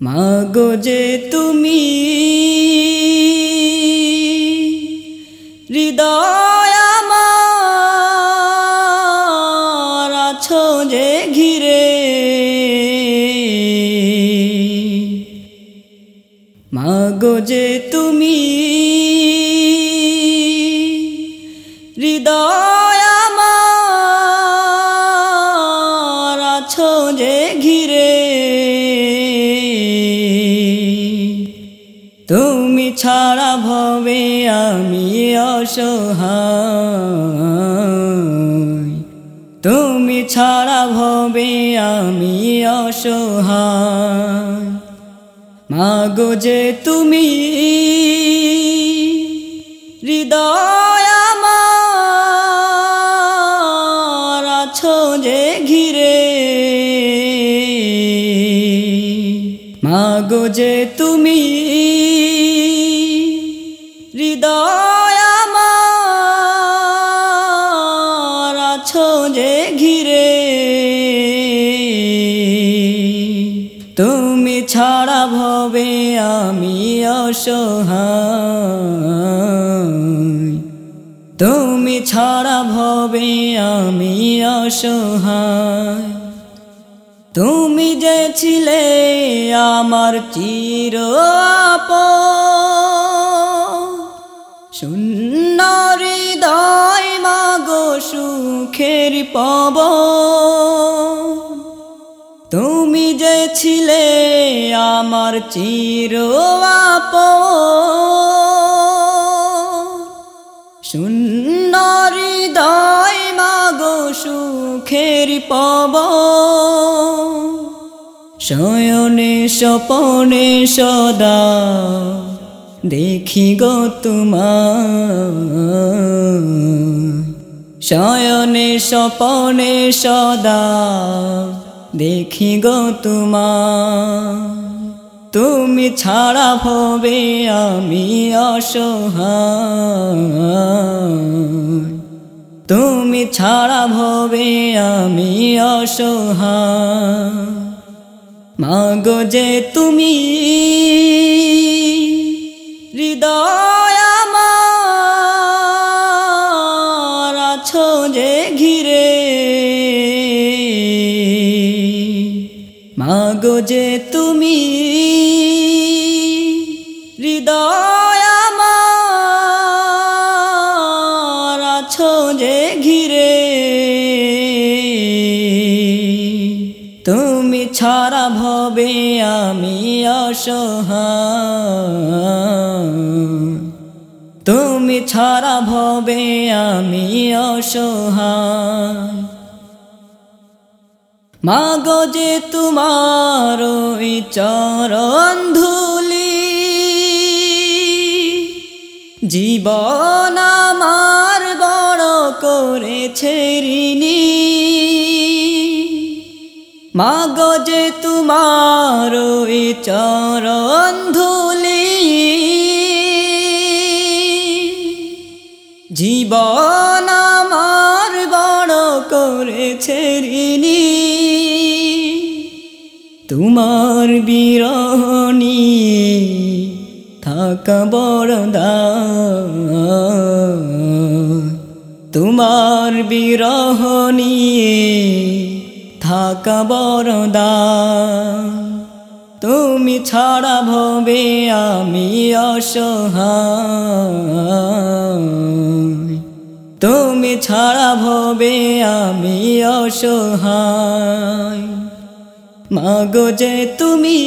মাগো যে তুমি হৃদয় আমার আছো যে ঘিরে। মাগো যে তুমি হৃদয় আমার আছো যে তুমি ছাড়া ভবে আমি অসহায়। তুমি ছাড়া ভবে আমি অসহায়। মাগো যে তুমি হৃদয় আমার আছো যে ঘিরে। মাগো যে তুমি আছো ঘিরে। তুমি ছাড়া ভবে আমি অসহায়। তুমি ছাড়া ভবে আমি অসহায়। তুমি যে ছিলে আমার চির শূন্য হৃদয় মাগো সুখের পব। তুমি যে ছিলে আমার চির শূন্য হৃদয় মাগো সুখের পব। শয়নে স্বপনে সদা দেখি গো তোমার শয়নে স্বপনে সদা দেখি গো তোমার তুমি ছাড়া ভবে আমি অসহায়। তুমি ছাড়া ভবে আমি অসহায়। মাগো যে তুমি যে ঘিরে। মাগো যে তুমি হৃদয় আমার আছো যে ঘিরে। তুমি ছাড়া ভবে আমি অসহায়। তুমি ছাড়া ভবে আমি অসহায়। মাগো যে তোমার ওই চরণ ধুলি, জীবন আমার বড় করেছে ঋণী। মাগো যে তোমার ওই চরণ ধুলি জীবন আমার বড় করেছে তোমার বিরহণী থাকা বড় তোমার বিরহণী থাকা বড় তুমি ছাড়া ভবে আমি অসহায়। তুমি ছাড়া ভবে আমি অসহায়। মাগো যে তুমি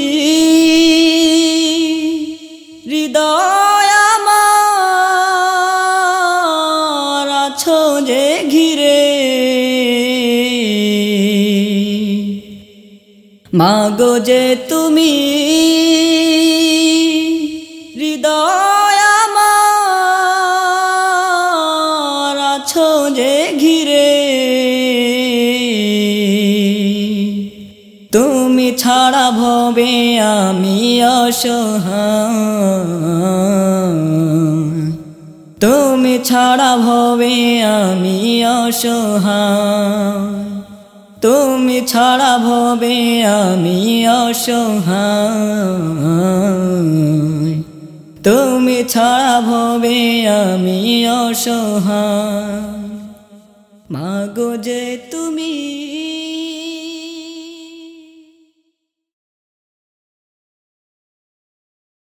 হৃদয় মাগো যে তুমি হৃদয় আমার আছো যে ঘিরে। তুমি ছাড়া ভবে আমি অসহায়। তুমি ছাড়া ভবে আমি অসহায়। তুমি ছাড়া ভবে আমি অসহায়। তুমি ছাড়া ভবে আমি অসহায়। মাগো যে তুমি